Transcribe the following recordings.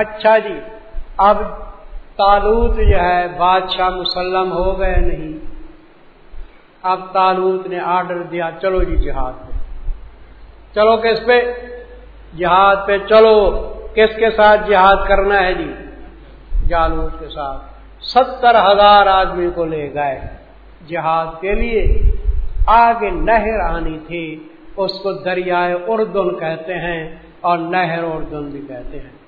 اچھا جی اب تالوت جو ہے بادشاہ مسلم ہو گئے نہیں۔ اب تالوت نے آرڈر دیا، چلو جی جہاد پہ۔ چلو کس پہ؟ جہاد پہ۔ چلو، کس کے ساتھ جہاد کرنا ہے جی؟ جالوت کے ساتھ۔ ستر ہزار آدمی کو لے گئے جہاد کے لیے۔ آگے نہر آنی تھی، اس کو دریائے اردن کہتے ہیں اور نہر اردن بھی کہتے ہیں۔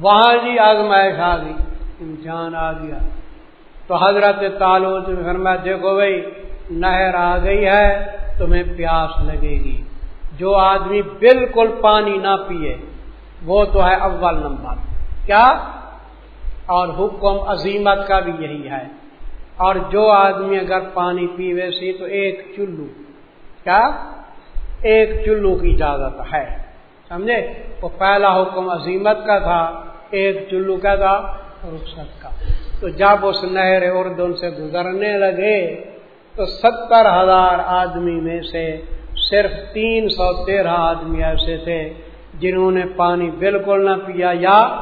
وہاں جی آزمائش آ گئی امتحان آ گیا۔ تو حضرت تعلق فرمایا دیکھو بھائی، نہر آ گئی ہے، تمہیں پیاس لگے گی۔ جو آدمی بالکل پانی نہ پیے، وہ تو ہے اول نمبر۔ کیا؟ اور حکم عظیمت کا بھی یہی ہے۔ اور جو آدمی اگر پانی پیوے سی، تو ایک چلو۔ کیا؟ ایک چلو کی اجازت ہے۔ سمجھے؟ وہ پہلا حکم عظیمت کا تھا۔ ایک چلو کا تھا، رخصت کا۔ تو جب اس نہر اردن سے گزرنے لگے، تو ستر ہزار آدمی میں سے صرف تین سو تیرہ آدمی ایسے تھے جنہوں نے پانی بالکل نہ پیا یا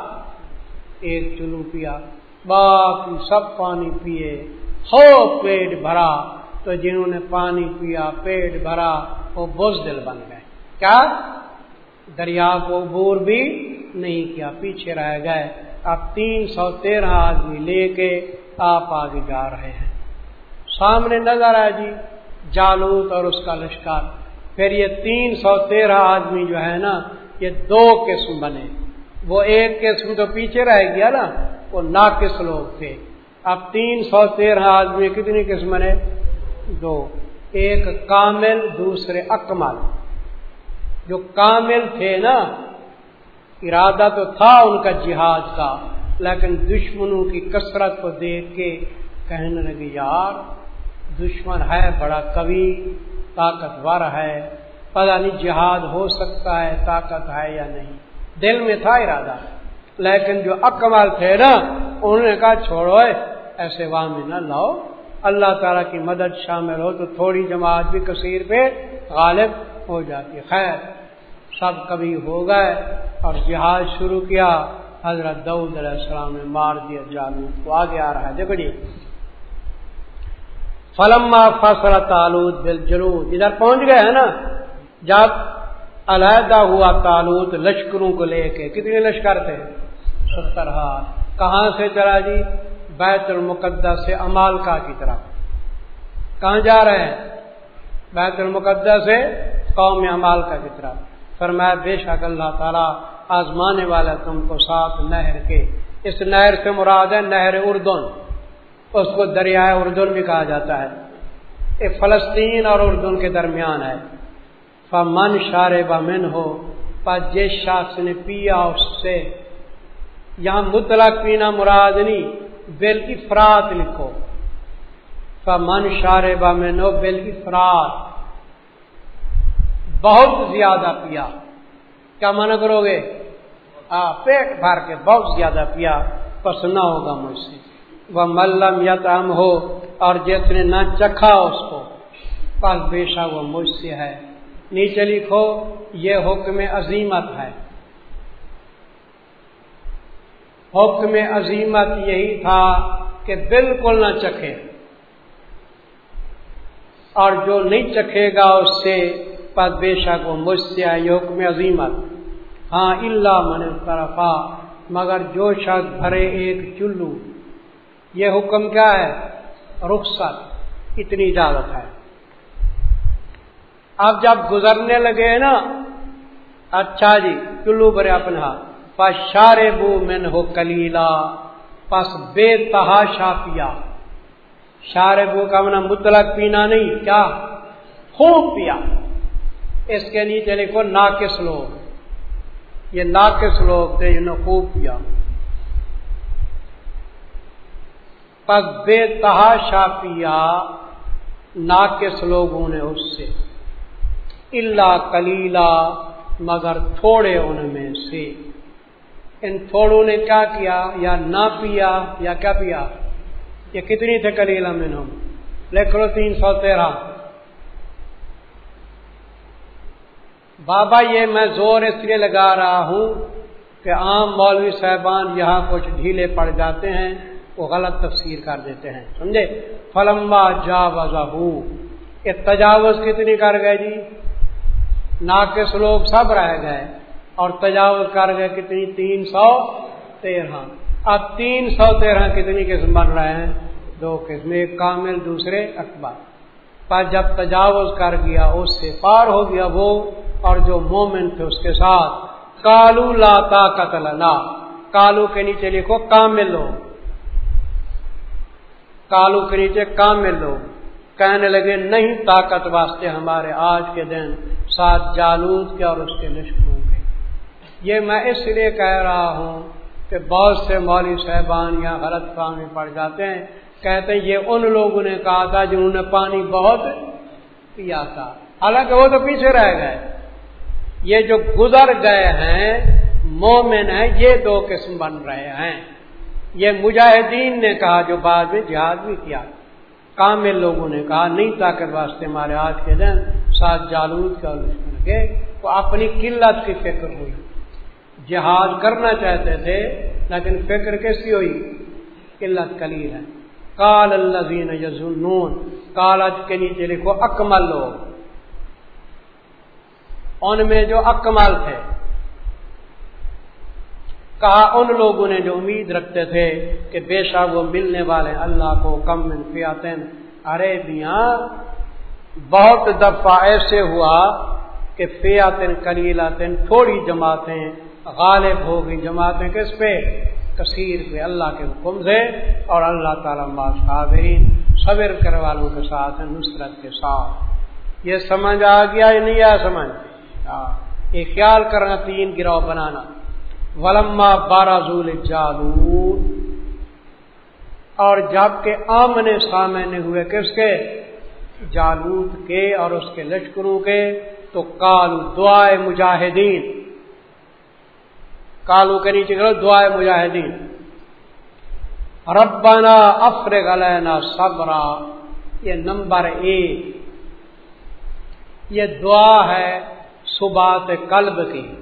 ایک چلو پیا۔ باقی سب پانی پیے ہو پیٹ بھرا۔ تو جنہوں نے پانی پیا، پیٹ بھرا، وہ بوز دل بن گئے۔ کیا؟ دریا کو عبور بھی نہیں کیا، پیچھے رہ گئے۔ اب تین سو تیرہ آدمی لے کے آپ آگے جا رہے ہیں۔ سامنے نظر آئے جی جالوت اور اس کا لشکر۔ پھر یہ تین سو تیرہ آدمی جو ہے نا، یہ دو قسم بنے۔ وہ ایک قسم تو پیچھے رہ گیا نا، وہ ناقص لوگ تھے۔ اب تین سو تیرہ آدمی کتنی قسم بنے؟ دو۔ ایک کامل، دوسرے اکمل۔ جو کامل تھے نا ارادہ تو تھا ان کا جہاد کا، لیکن دشمنوں کی کثرت کو دیکھ کے کہنے لگے، یار، دشمن ہے، بڑا کبھی طاقتور ہے پتا نہیں جہاد ہو سکتا ہے، طاقت ہے یا نہیں۔ دل میں تھا ارادہ، لیکن جو اکمل تھے نا، انہوں نے کہا، چھوڑو، ایسے وہاں میں نہ لاؤ۔ اللہ تعالیٰ کی مدد شامل ہو تو تھوڑی جماعت بھی کثیر پہ غالب ہو جاتی۔ خیر۔ سب کبھی ہو گئے اور جہاد شروع کیا، حضرت دعود علیہ السلام نے مار دیا جالو کو آگے آ رہا ہے۔ دیکھو جی۔ فلما فصل تالود بل جلود ادھر پہنچ گئے ہیں نا؟ جب علیحدہ ہوا تالود لشکروں کو لے کے۔ کتنے لشکر تھے؟ ستر ہاتھ کہاں سے چلا جی؟ بیت المقدس سے امالکا کی طرف۔ کہاں جا رہے ہیں؟ بیت المقدس سے قوم امالکا کی طرف۔ فرمایا، بے شک اللہ تعالیٰ آزمانے والا تم کو ساتھ نہر کے، اس نہر سے مراد ہے نہر اردن، اس کو دریائے اردن بھی کہا جاتا ہے۔ یہ فلسطین اور اردن کے درمیان ہے۔ من شار بمن ہو پر جس شخص نے پیا، اس سے یہاں مطلق پینا مراد نہیں بل افراد لکھو۔ من شار بمن ہو بل افراد بہت زیادہ پیا۔ کیا من کرو گے؟ آ، پیٹ بھر کے بہت زیادہ پیا۔ پس نہ ہوگا مجھ سے۔ وہ ملم یتام ہو اور جس نے نہ چکھا اس کو پس بے شک وہ مجھ سے ہے۔ نیچے لکھو، یہ حکم عظیمت ہے۔ حکم عظیمت یہی تھا کہ بالکل نہ چکھے۔ اور جو نہیں چکھے گا اس سے پس بے شک وہ مجھ سے ہے یہ حکم عظیمت ہاں اللہ من طرفا مگر جو شخص بھرے ایک چلو یہ حکم کیا ہے؟ رخصت. اتنی اجازت ہے. اب جب گزرنے لگے نا اچھا جی چلو برے اپنا پس شارے بو من ہو کلیلا پس بے تحاشا پیا. شارے بو کا منا مطلق پینا نہیں، کیا؟ خوب پیا. اس کے نیچے لکھو ناقص لوگ۔ یہ ناقص لوگ تھے جنہوں خوب پیا پس بے تحاشا پیا ناقص لوگوں نے اس سے۔ اللہ کلیلا مگر تھوڑے ان میں سے۔ ان تھوڑوں نے کیا کیا؟ یا نہ پیا، یا کیا پیا؟ یہ کتنی تھے کلیلا میں لکھ لو تین سو تیرہ۔ بابا، یہ میں زور اس لیے لگا رہا ہوں کہ عام مولوی صاحبان یہاں کچھ ڈھیلے پڑ جاتے ہیں، وہ غلط تفسیر کر دیتے ہیں۔ سمجھے؟ فلما جا وزا یہ تجاوز کتنی کر گئے جی؟ ناقص لوگ سب رہ گئے۔ اور تجاوز کر گئے کتنی؟ تین سو تیرہ۔ اب تین سو تیرہ کتنی قسم بن رہے ہیں؟ دو قسم، ایک کامل، دوسرے اکبر۔ پر جب تجاوز کر گیا، اس سے پار ہو گیا وہ اور جو مومن تھے اس کے ساتھ۔ کالو لا قتل لا کالو کے نیچے لکھو کامل لو کالو کے نیچے کامل لو کہنے لگے، نہیں، طاقت واسطے ہمارے آج کے دن ساتھ جالود کے اور اس کے لشکروں کے یہ میں اس لیے کہہ رہا ہوں کہ بہت سے مولوی صاحبان یہاں غلط فہمی پڑ جاتے ہیں۔ کہتے ہیں یہ ان لوگوں نے کہا تھا جنہوں نے پانی بہت پیا تھا۔ حالانکہ وہ تو پیچھے رہ گئے۔ یہ جو گزر گئے ہیں، مومن ہیں، یہ دو قسم بن رہے ہیں۔ یہ مجاہدین نے کہا جو بعد میں جہاد بھی کیا۔ کامل لوگوں نے کہا، نہیں طاقت واسطے ہمارے آج کے دن ساتھ جالود کا کے۔ وہ اپنی قلت کی فکر ہوئی۔ جہاد کرنا چاہتے تھے، لیکن فکر کیسی ہوئی؟ قلت کلیل ہے۔ کال اللہ یزنون کالج کے نیچے لکھو اکمل لوگ۔ ان میں جو اکمل تھے، کہا ان لوگوں نے جو امید رکھتے تھے کہ بے شک وہ ملنے والے اللہ کو کم من فیاتن ارے میاں، بہت دفعہ ایسے ہوا کہ فیاتن کلیلاتن تھوڑی جماعتیں غالب ہو گئی، جماعتیں کس پہ؟ کثیر پہ، اللہ کے حکم سے۔ اور اللہ تعالیٰ صابرین صبر کرنے والوں کے ساتھ نصرت کے ساتھ۔ یہ سمجھ آ گیا یا نہیں آیا سمجھ؟ یہ خیال کرنا، تین گروہ بنانا۔ ولما بارہ زول جالو اور جب کے آمنے سامنے ہوئے کس کے؟ جالوت کے اور اس کے لشکروں کے۔ تو کالو دعائے مجاہدین۔ کالو کے نیچے کرو، دعائے مجاہدین۔ ربنا افرغ علینا صبرا۔ یہ نمبر ایک۔ یہ دعا ہے صبح قلب کی۔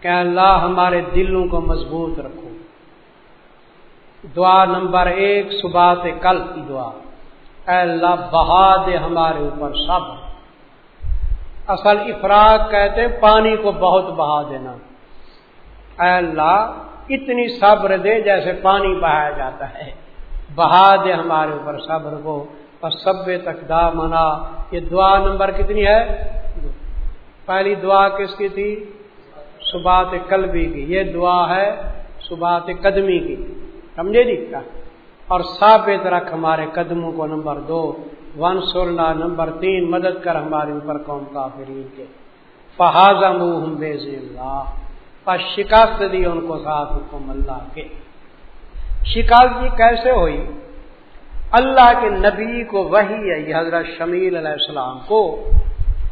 کہ اللہ ہمارے دلوں کو مضبوط رکھو۔ دعا نمبر ایک صبح قلب کی دعا۔ اے اللہ، بہا دے ہمارے اوپر سب اصل افراق کہتے پانی کو بہت بہا دینا۔ اے اللہ اتنی صبر دے جیسے پانی بہایا جاتا ہے۔ بہا دے ہمارے اوپر صبر کو۔ اور سب تک دا منا۔ یہ دعا نمبر کتنی ہے؟ پہلی دعا کس کی تھی؟ صبح قلبی کی۔ یہ دعا ہے صبح قدمی کی۔ سمجھے جی؟ کیا اور ثابت رکھ ہمارے قدموں کو نمبر دو۔ ون سولہ نمبر تین۔ مدد کر ہمارے اوپر قوم کافرین کے۔ فہذا منہ بے اللہ۔ پر شکست دی ان کو ساتھ حکم اللہ کے۔ شکست جی کیسے ہوئی؟ اللہ کے نبی کو وہی ہے، یہ حضرت شمیل علیہ السلام کو۔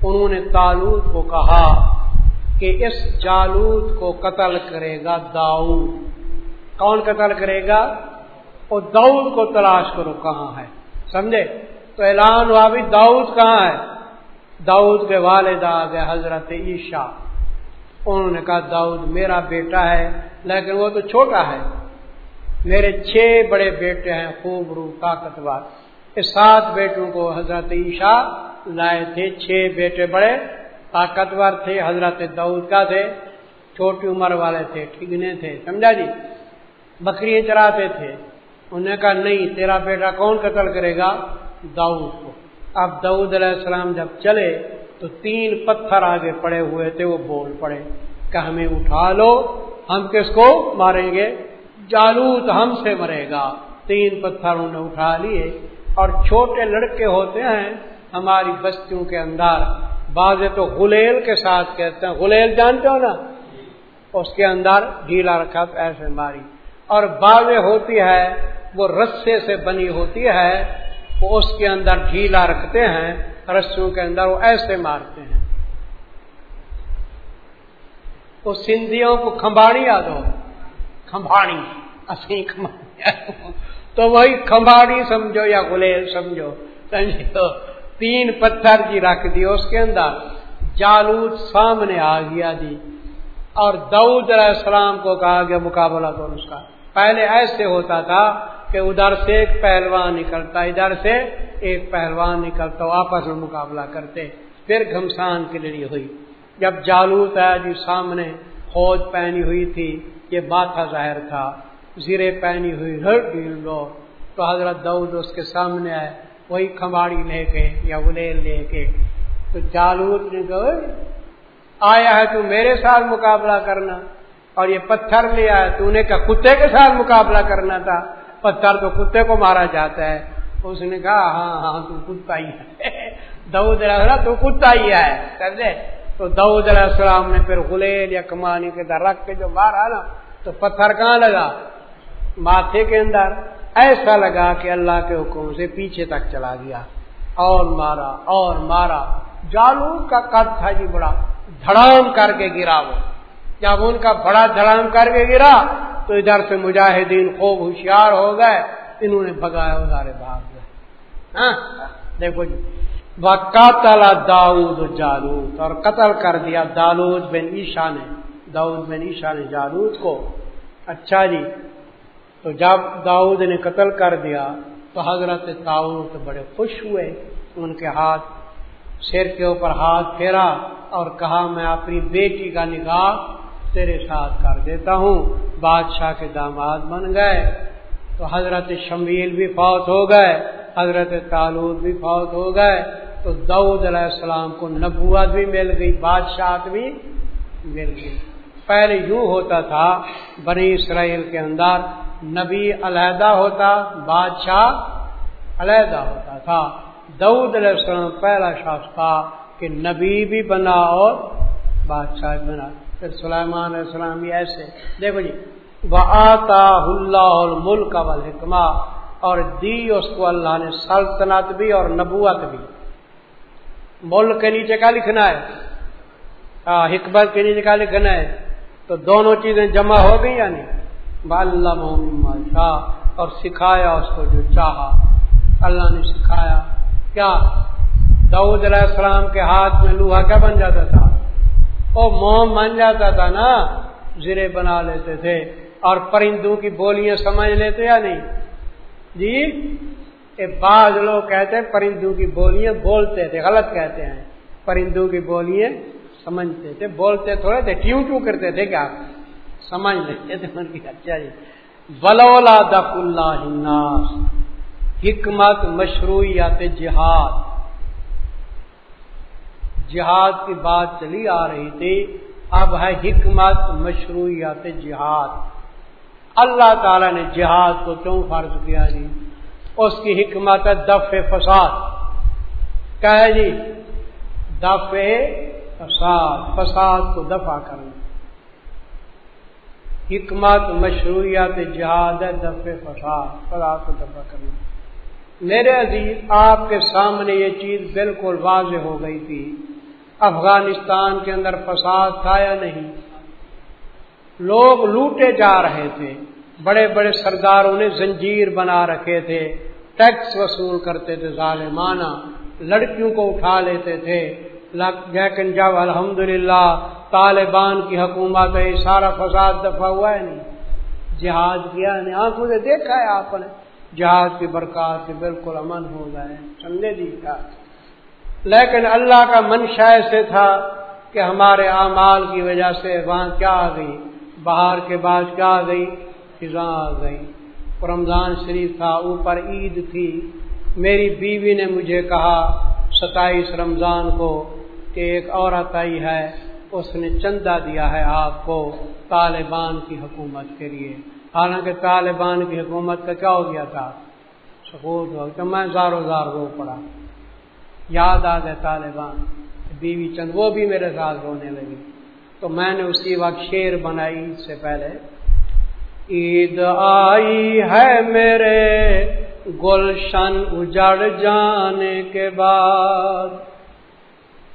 انہوں نے تالوت کو کہا کہ اس جالوت کو قتل کرے گا داؤد۔ کون قتل کرے گا؟ وہ داؤد کو تلاش کرو کہاں ہے۔ سمجھے؟ تو اعلان ہوا بھی داؤد کہاں ہے۔ داؤد کے والد آ حضرت عیشا انہوں نے کہا، داؤد میرا بیٹا ہے، لیکن وہ تو چھوٹا ہے۔ میرے چھ بڑے بیٹے ہیں، خوب رو طاقتور۔ اس سات بیٹوں کو حضرت عیشا لائے تھے۔ چھ بیٹے بڑے طاقتور تھے۔ حضرت دعود کا تھے، چھوٹی عمر والے تھے ٹھیکنے تھے، سمجھا جی؟ بکری چراتے تھے۔ انہوں نے کہا، نہیں، تیرا بیٹا کون قتل کرے گا؟ داؤد کو۔ اب داؤد علیہ السلام جب چلے تو تین پتھر آگے پڑے ہوئے تھے، وہ بول پڑے، کہ ہمیں اٹھا لو، ہم کس کو ماریں گے؟ جالوت ہم سے مرے گا۔ تین پتھر انہوں نے اٹھا لیے۔ اور چھوٹے لڑکے ہوتے ہیں، ہماری بستیوں کے اندر بعض تو غلیل کے ساتھ کہتے ہیں، غلیل جانتے ہو نا؟ اس کے اندر ڈھیلا رکھا، ایسے ماری۔ اور بعض ہوتی ہے، وہ رسے سے بنی ہوتی ہے وہ اس کے اندر ڈھیلا رکھتے ہیں رسوں کے اندر وہ ایسے مارتے ہیں۔ وہ سندھیوں کو کھمباڑی یاد ہو۔ کھمباڑی اسی تو وہی کھمباڑی سمجھو یا گلیل سمجھو۔ سمجھو تین پتھر جی رکھ دی اس کے اندر۔ جالوت سامنے آ گیا جی۔ اور دعود علیہ السلام کو کہا گیا، مقابلہ کرو اس کا۔ پہلے ایسے ہوتا تھا کہ ادھر سے ایک پہلوان نکلتا، ادھر سے ایک پہلوان نکلتا آپس میں مقابلہ کرتے، پھر گھمسان کی لڑی ہوئی۔ جب جالوت آیا جی سامنے فوج پہنی ہوئی تھی، یہ ماتھا ظاہر تھا، زیرے پہنی ہوئی ہر لو۔ تو حضرت دعود اس کے سامنے آئے، وہی کھماڑی لے کے یا ولیل لے کے۔ تو جالوت نے کہ آیا ہے تو میرے ساتھ مقابلہ کرنا۔ اور یہ پتھر لے آیا تو نے کہا، کتے کے ساتھ مقابلہ کرنا تھا۔ پتھر تو کتے کو مارا جاتا ہے۔ اس نے کہا ہاں ہاں تو کتا ہی ہے۔ دعود علیہ السلام تو کتا ہی ہے کر دے تو دعود علیہ السلام نے پھر غلیل یا کمانی کے در رکھ کے جو مارا نا، تو پتھر کہاں لگا؟ ماتھے کے اندر۔ ایسا لگا کہ اللہ کے حکم سے پیچھے تک چلا گیا۔ اور مارا اور مارا۔ جالو کا قد تھا جی بڑا دھڑام کر کے گرا وہ۔ جب ان کا بڑا دھڑام کر کے گرا تو ادھر سے مجاہدین خوب ہوشیار ہو گئے، انہوں نے بگایا ادارے بھاگ گئے۔ ہاں؟ دیکھو جی تلا داؤد جالوت، اور قتل کر دیا دالود بن عیشا نے۔ داؤد بن عیشا نے جالود کو۔ اچھا جی تو جب داؤد نے قتل کر دیا تو حضرت تاؤت بڑے خوش ہوئے۔ ان کے ہاتھ، سر کے اوپر ہاتھ پھیرا اور کہا، میں اپنی بیٹی کا نگاہ تیرے ساتھ کر دیتا ہوں۔ بادشاہ کے داماد بن گئے۔ تو حضرت شمیل بھی فوت ہو گئے۔ حضرت تعلق بھی فوت ہو گئے۔ تو دعود علیہ السلام کو نبوت بھی مل گئی، بادشاہت بھی مل گئی۔ پہلے یوں ہوتا تھا، بنی اسرائیل کے اندر نبی علیحدہ ہوتا، بادشاہ علیحدہ ہوتا تھا۔ دعود علیہ السلام پہلا شخص تھا کہ نبی بھی بنا اور بادشاہ بھی بنا۔ پھر سلیمان علیہ السلام بھی ایسے۔ دیکھو جی وہ آتا اللہ ملک حکمہ اور دی اس کو اللہ نے سلطنت بھی اور نبوت بھی۔ ملک کے نیچے کا لکھنا ہے؟ حکمت کے نیچے کا لکھنا ہے؟ تو دونوں چیزیں جمع ہو گئی یعنی۔ یا نہیں اللہ محمد شاہ اور سکھایا اس کو جو چاہا۔ اللہ نے سکھایا۔ کیا؟ دعود علیہ السلام کے ہاتھ میں لوہا کیا بن جاتا تھا؟ وہ موم بن جاتا تھا نا زرے بنا لیتے تھے۔ اور پرندوں کی بولیاں سمجھ لیتے یا نہیں؟ جی؟ بعض لوگ کہتے ہیں پرندوں کی بولیاں بولتے تھے، غلط کہتے ہیں۔ پرندوں کی بولیاں سمجھتے تھے، بولتے تھوڑے تھے، کیوں کیوں کرتے تھے کیا سمجھ لیتے تھے؟ من کی اچھا جی۔ ولولا دف اللہ حکمت، مشروعیت، جہاد۔ جہاد کی بات چلی آ رہی تھی، اب ہے حکمت، مشروعیت جہاد۔ اللہ تعالی نے جہاد کو کیوں فرض کیا جی؟ اس کی حکمت ہے دف فساد۔ کیا ہے جی دف فساد فساد کو دفع کرنا۔ حکمت، مشروعیت جہاد ہے دف فساد فساد کو دفع کرنا۔ میرے عزیز، آپ کے سامنے یہ چیز بالکل واضح ہو گئی تھی۔ افغانستان کے اندر فساد تھا یا نہیں؟ لوگ لوٹے جا رہے تھے، بڑے بڑے سرداروں نے زنجیر بنا رکھے تھے، ٹیکس وصول کرتے تھے ظالمانہ، لڑکیوں کو اٹھا لیتے تھے۔ لیکن جب الحمد للہ طالبان کی حکومت ہے سارا فساد دفاع ہوا ہے نہیں؟ جہاد کیا نہیں؟ آنکھوں سے دیکھا ہے آپ نے۔ جہاد کی برکات سے بالکل امن ہو گئے سمجھے جی کا لیکن اللہ کا منشا ایسے تھا کہ ہمارے اعمال کی وجہ سے وہاں کیا آ گئی؟ باہر کے بعد کیا آ گئی؟ فضا آ گئی۔ رمضان شریف تھا، اوپر عید تھی۔ میری بیوی نے مجھے کہا، ستائیس رمضان کو کہ ایک عورت آئی ہے، اس نے چندہ دیا ہے آپ کو طالبان کی حکومت کے لیے۔ حالانکہ طالبان کی حکومت کا کیا ہو گیا تھا؟ سکوت ہو تو میں زارو زار رو پڑا۔ یاد آ گئے طالبان بیوی چند وہ بھی میرے ساتھ رونے لگی۔ تو میں نے اسی وقت شیر بنائی عید سے پہلے۔ عید آئی ہے میرے، گلشن اجڑ جانے کے بعد۔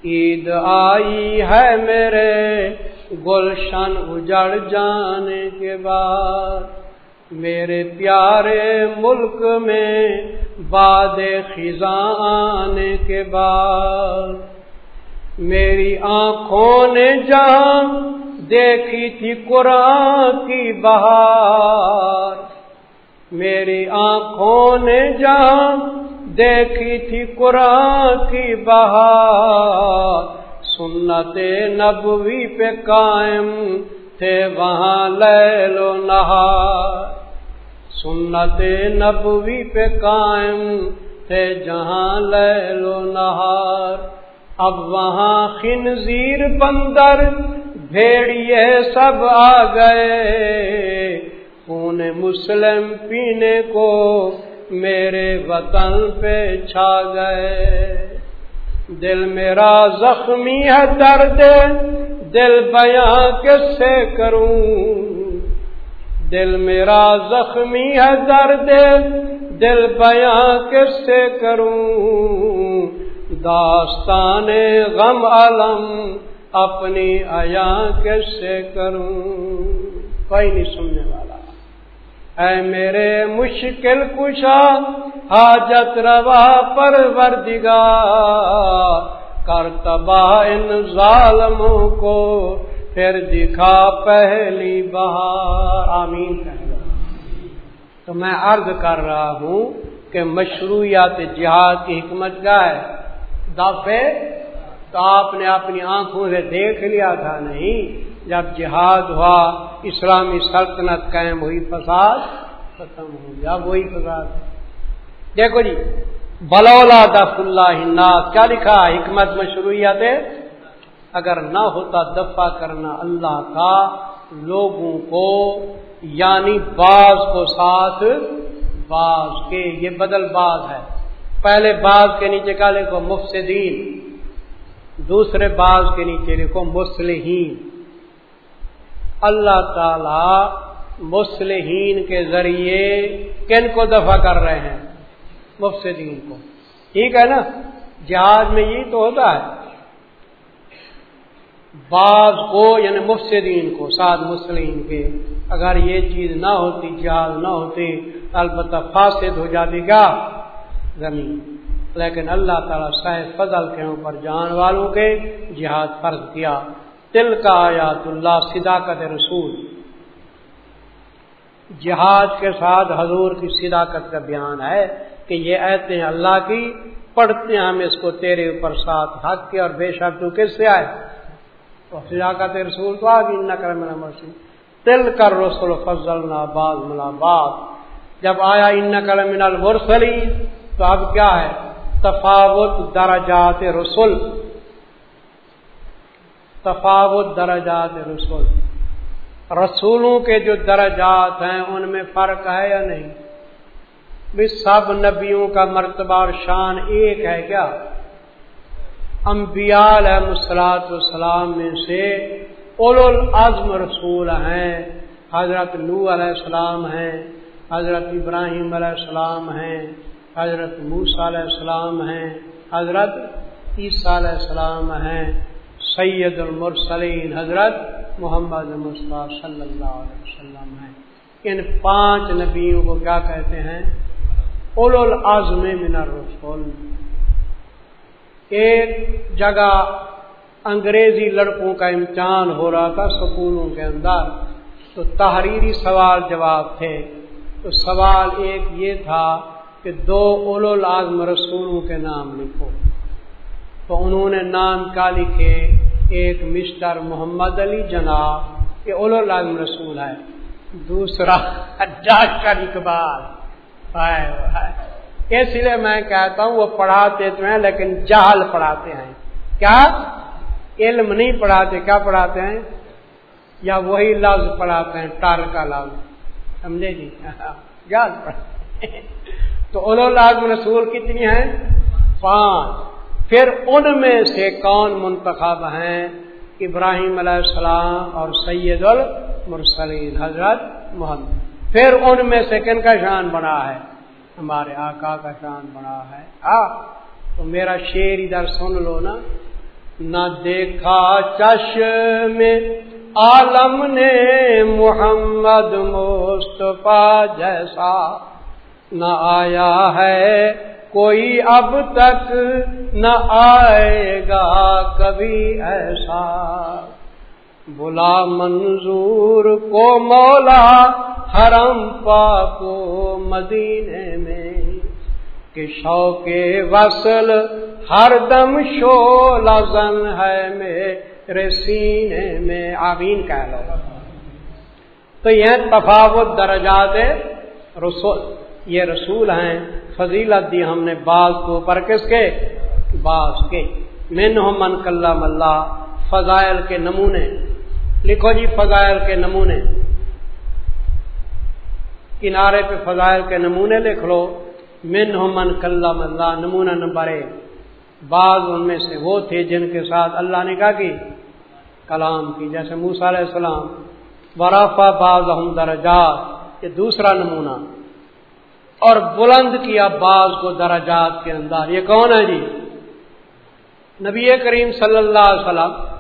عید آئی ہے میرے، گلشن اجڑ جانے کے بعد۔ میرے پیارے ملک میں باد خزاں آنے کے بعد۔ میری آنکھوں نے جہاں دیکھی تھی قرآن کی بہار۔ میری آنکھوں نے جان دیکھی تھی قرآن کی بہار۔ سنت نبوی پہ قائم تھے وہاں لے لو نہار۔ سنت نبوی پہ قائم تھے جہاں لے لو نہار۔ اب وہاں خنزیر بندر بھیڑیے سب آ گئے۔ خون مسلم پینے کو میرے وطن پہ چھا گئے۔ دل میرا زخمی ہے درد۔ دل بیاں کس سے کروں؟ دل میرا زخمی ہے درد، دل بیاں کس سے کروں؟ داستان غم علم اپنی آیا کس سے کروں؟ کوئی نہیں سننے والا۔ اے میرے مشکل کشا، حاجت روا پر وردگا کر تباہ ان ظالموں کو پھر دکھا پہلی بہار۔ آمین۔ تو میں عرض کر رہا ہوں کہ مشروعیات جہاد کی حکمت کیا ہے؟ دفے تو آپ نے اپنی آنکھوں سے دیکھ لیا تھا نہیں؟ جب جہاد ہوا، اسلامی سلطنت قائم ہوئی، فساد ختم ہو گیا، وہی فساد۔ دیکھو جی بلولا دف اللہ کیا لکھا حکمت مشروعیت اگر نہ ہوتا دفاع کرنا اللہ کا، لوگوں کو یعنی بعض کو ساتھ، بعض کے، یہ بدل باز ہے. پہلے بعض کے نیچے کا لکھو؟ مفسدین. دوسرے بعض کے نیچے لکھو؟ مسلحین اللہ تعالی مسلحین کے ذریعے کن کو دفع کر رہے ہیں؟ مفسدین کو۔ ٹھیک ہے نا؟ جہاز میں یہ تو ہوتا ہے۔ بعض کو یعنی مفسدین کو ساتھ مسلم کے۔ اگر یہ چیز نہ ہوتی جہاز نہ ہوتی، البتہ فاسد ہو جاتی گا زمین۔ لیکن اللہ تعالیٰ صاحب فضل کے اوپر جان والوں کے جہاد فرض کیا۔ تل کا آیات اللہ، صداقت رسول۔ جہاد کے ساتھ حضور کی صداقت کا بیان ہے۔ کہ یہ ایتے ہیں اللہ کی پڑھتے ہیں، ہم اس کو تیرے اوپر ساتھ حق کے اور بے شک تو کس سے آئے؟ تو صداقت رسول تو آگے نہ کر میرا مرسی تل کر رسول فضل باز ملا باز جب آیا ان نقل من المرسلی تو اب کیا ہے؟ تفاوت درجات رسول۔ تفاوت درجات رسول۔ رسولوں کے جو درجات ہیں، ان میں فرق ہے یا نہیں؟ بھی سب نبیوں کا مرتبہ اور شان ایک ہے کیا؟ انبیاء علیہ مسلاط والسلام میں سے اول العزم رسول ہیں، حضرت نو علیہ السلام ہیں، حضرت ابراہیم علیہ السلام ہیں، حضرت موسیٰ علیہ السلام ہیں، حضرت عیسیٰ علیہ السلام ہیں، سید المرسلین، حضرت محمد مصطفیٰ صلی اللہ علیہ وسلم ہیں۔ ان پانچ نبیوں کو کیا کہتے ہیں؟ اول العزم من الرسول ایک جگہ انگریزی لڑکوں کا امتحان ہو رہا تھا سکولوں کے اندر۔ تو تحریری سوال جواب تھے۔ تو سوال ایک یہ تھا کہ دو اول العزم رسولوں کے نام لکھو۔ تو انہوں نے نام کیا لکھے ایک مسٹر محمد علی جناب، یہ اول العزم رسول ہے۔ دوسرا ڈاکٹر اقبال۔ اس لیے میں کہتا ہوں وہ پڑھاتے تو ہیں لیکن جہل پڑھاتے ہیں۔ کیا؟ علم نہیں پڑھاتے، کیا پڑھاتے ہیں؟ یا وہی لفظ پڑھاتے ہیں ٹار کا لفظ۔ سمجھے جی؟ یاد پڑھتے تو اولو لازم رسول کتنی ہیں؟ پانچ۔ پھر ان میں سے کون منتخب ہیں؟ ابراہیم علیہ السلام اور سید المرسلین، حضرت محمد۔ پھر ان میں سے کن کا شان بنا ہے؟ ہمارے آقا کا شان بنا ہے۔ آ، تو میرا شیر ادھر سن لو نا۔ نہ دیکھا چش میں عالم نے محمد مصطفیٰ جیسا۔ نہ آیا ہے کوئی اب تک، نہ آئے گا کبھی ایسا۔ بلا منظور کو مولا حرم پاکو مدینے میں، کہ شوق وصل ہر دم شو لازن ہے میرے سینے میں۔ آمین کہہ لو۔ تو یہ تفاوت درجات رسول یہ رسول ہیں، فضیلت دی ہم نے بعض کو پر کس کے؟ بعض کے۔ من من کلام اللہ، فضائل کے نمونے۔ لکھو جی فضائل کے نمونے۔ کنارے پہ فضائل کے نمونے لکھ لو۔ من من کلام اللہ، نمونہ نمبر ایک۔ بعض ان میں سے وہ تھے جن کے ساتھ اللہ نے کہا کہ کلام کی، جیسے موسا علیہ السلام۔ برافا بعض درجات، یہ دوسرا نمونہ۔ اور بلند کیا بعض کو درجات کے اندر۔ یہ کون ہے جی؟ نبی کریم صلی اللہ علیہ وسلم۔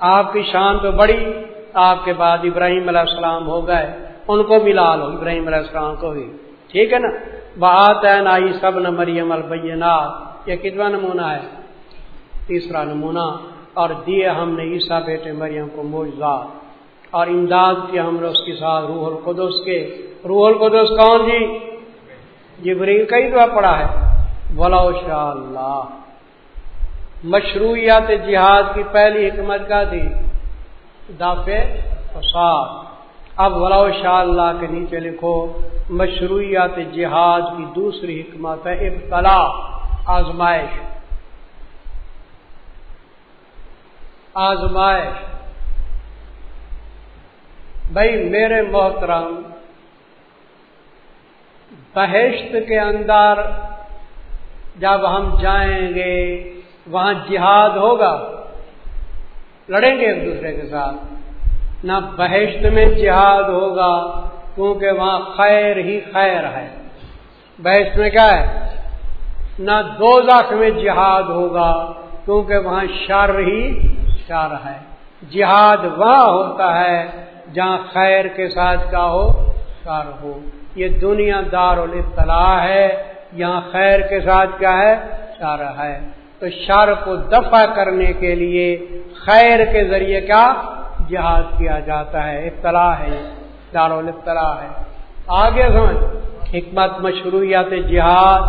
آپ کی شان تو بڑی، آپ کے بعد ابراہیم علیہ السلام ہو گئے، ان کو بھی لال ہو، ابراہیم علیہ السلام کو بھی۔ ٹھیک ہے نا؟ بات ہے نا سب نہ مریم البینات یہ کتنا نمونہ ہے؟ تیسرا نمونہ۔ اور دیے ہم نے عیسا بیٹے مریم کو موجا اور امداد کیا ہم نے اس کے ساتھ روح القدس کے۔ روح القدس کون جی جبریل، کئی دعا پڑا ہے۔ بولا شاء اللہ۔ مشروعیات جہاد کی پہلی حکمت کا تھی۔ دافع فساد۔ اب ولا شاء اللہ کے نیچے لکھو مشروعیات جہاد کی دوسری حکمت ہے ابتلا، آزمائش۔ آزمائش۔ بھائی میرے محترم، بہشت کے اندر جب ہم جائیں گے وہاں جہاد ہوگا۔ لڑیں گے ایک دوسرے کے ساتھ۔ نہ بہشت میں جہاد ہوگا، کیونکہ وہاں خیر ہی خیر ہے۔ بحث میں کیا ہے؟ نہ دو میں جہاد ہوگا، کیونکہ وہاں شر ہی شر ہے۔ جہاد وہاں ہوتا ہے، جہاں خیر کے ساتھ کیا ہو، شر ہو۔ یہ دنیا دار الاطلاع ہے، یہاں خیر کے ساتھ کیا ہے، شر ہے۔ تو شر کو دفع کرنے کے لیے خیر کے ذریعے کیا جہاد کیا جاتا ہے۔ اطلاع ہے دار الاطلاع ہے۔ آگے سمجھ، حکمت، مشروعیت جہاد۔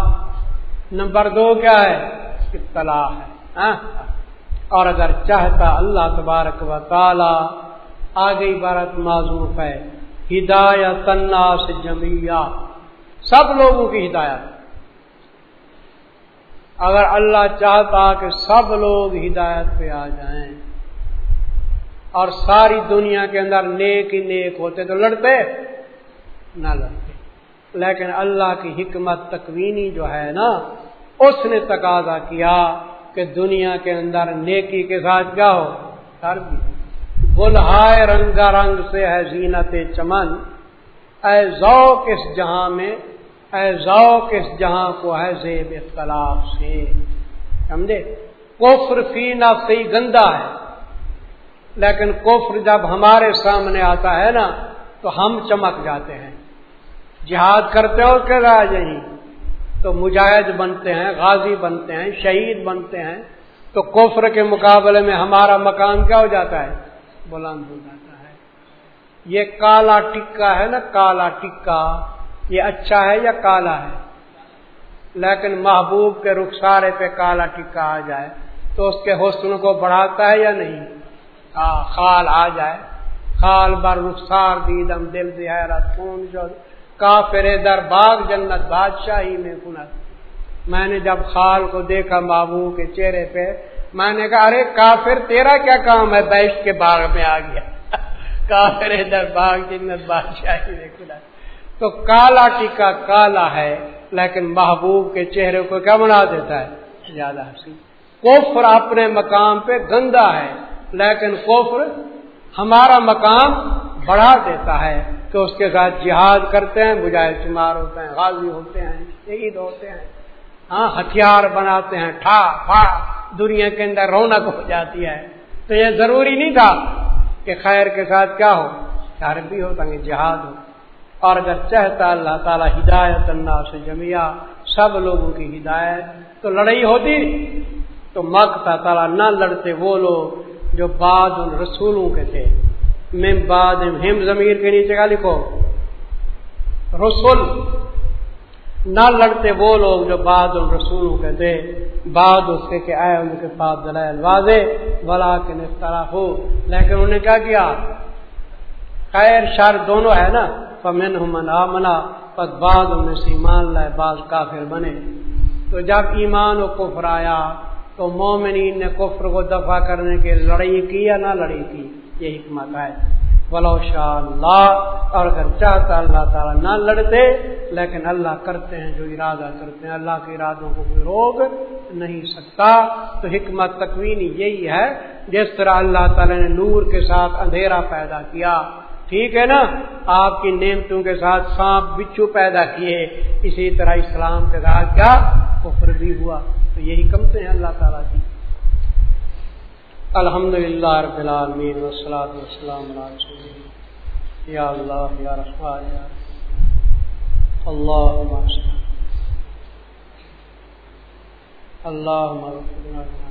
نمبر دو کیا ہے؟ اطلاع ہے۔ ہاں؟ اور اگر چاہتا اللہ تبارک و تعالی، آگے عبارت معذوف ہے۔ ہدایت الناس جمیا سب لوگوں کی ہدایت۔ اگر اللہ چاہتا کہ سب لوگ ہدایت پہ آ جائیں اور ساری دنیا کے اندر نیک ہی نیک ہوتے تو لڑتے، نہ لڑتے۔ لیکن اللہ کی حکمت تکوینی جو ہے نا، اس نے تقاضا کیا کہ دنیا کے اندر نیکی کے ساتھ کیا ہو؟ سر بلہائے رنگا رنگ سے ہے زینت چمن۔ اے ذوق اس جہاں میں اے ذوق اس جہاں کو ہے زیب اختلاف سے۔ سمجھے؟ کفر فی سے ہی گندا ہے۔ لیکن کفر جب ہمارے سامنے آتا ہے نا، تو ہم چمک جاتے ہیں۔ جہاد کرتے ہو کہ راج نہیں؟ تو مجاہد بنتے ہیں، غازی بنتے ہیں، شہید بنتے ہیں۔ تو کفر کے مقابلے میں ہمارا مقام کیا ہو جاتا ہے؟ بلند ہو جاتا ہے۔ یہ کالا ٹکا ہے نا، کالا ٹکا۔ یہ اچھا ہے یا کالا ہے؟ لیکن محبوب کے رخسارے پہ کالا ٹکا آ جائے تو اس کے حسن کو بڑھاتا ہے یا نہیں؟ ہاں خال آ جائے۔ خال بر رخسار دیدم دل دہرت خون جو کافر در باغ جنت بادشاہی میں کنت۔ میں نے جب خال کو دیکھا محبوب کے چہرے پہ، میں نے کہا، ارے کافر، تیرا کیا کام ہے؟ بیش کے باغ میں آ گیا۔ کافر در باغ جنت بادشاہی میں کنت۔ تو کالا ٹیکا کالا ہے، لیکن محبوب کے چہرے کو کیا بنا دیتا ہے؟ زیادہ حسین۔ کوفر اپنے مقام پہ گندا ہے، لیکن کوفر ہمارا مقام بڑھا دیتا ہے کہ اس کے ساتھ جہاد کرتے ہیں، بجائے شمار ہوتے ہیں، غازی ہوتے ہیں، شہید ہوتے ہیں۔ ہاں ہتھیار بناتے ہیں، ٹھا پھا دنیا کے اندر رونق ہو جاتی ہے۔ تو یہ ضروری نہیں تھا کہ خیر کے ساتھ کیا ہو شہر بھی ہو، تاکہ جہاد ہو۔ اور اگر چاہتا اللہ تعالیٰ ہدایت اللہ سے جمیا سب لوگوں کی ہدایت تو لڑائی ہوتی، تو مکتا تعالیٰ نہ لڑتے وہ لوگ جو بعد ان رسولوں کے تھے۔ میں بعد ہم ضمیر کے نیچے کا لکھو رسول، نہ لڑتے وہ لوگ جو بعد ان رسولوں کے تھے۔ بعد اس کے کہ آئے ان کے پاس دلائل واضح بلا کے نسطرا ہو۔ لیکن انہوں نے کیا کیا؟ خیر شر دونوں ہے نا؟ پمن منا منا پس بعد انہیں سے ایمان لائے، بعض کافر بنے۔ تو جب ایمان و کفر آیا، تو مومنین نے کفر کو دفع کرنے کے لڑائی کی یا نہ لڑائی کی؟ یہ حکمت ہے۔ ولو شاء اللہ، اور اگر چاہتا اللہ تعالیٰ نہ لڑتے، لیکن اللہ کرتے ہیں جو ارادہ کرتے ہیں۔ اللہ کے ارادوں کو کوئی روک نہیں سکتا۔ تو حکمت تکوینی یہی ہے، جس طرح اللہ تعالیٰ نے نور کے ساتھ اندھیرا پیدا کیا۔ ٹھیک ہے نا؟ آپ کی نعمتوں کے ساتھ سانپ بچھو پیدا کیے اسی طرح اسلام کے ساتھ کیا؟ کفر بھی ہوا۔ تو یہی کمتے ہیں اللہ تعالیٰ کی۔ الحمد للہ رب العالمین وسلات وسلام یا اللہ۔ یا رحمٰ یا اللہ۔ Allah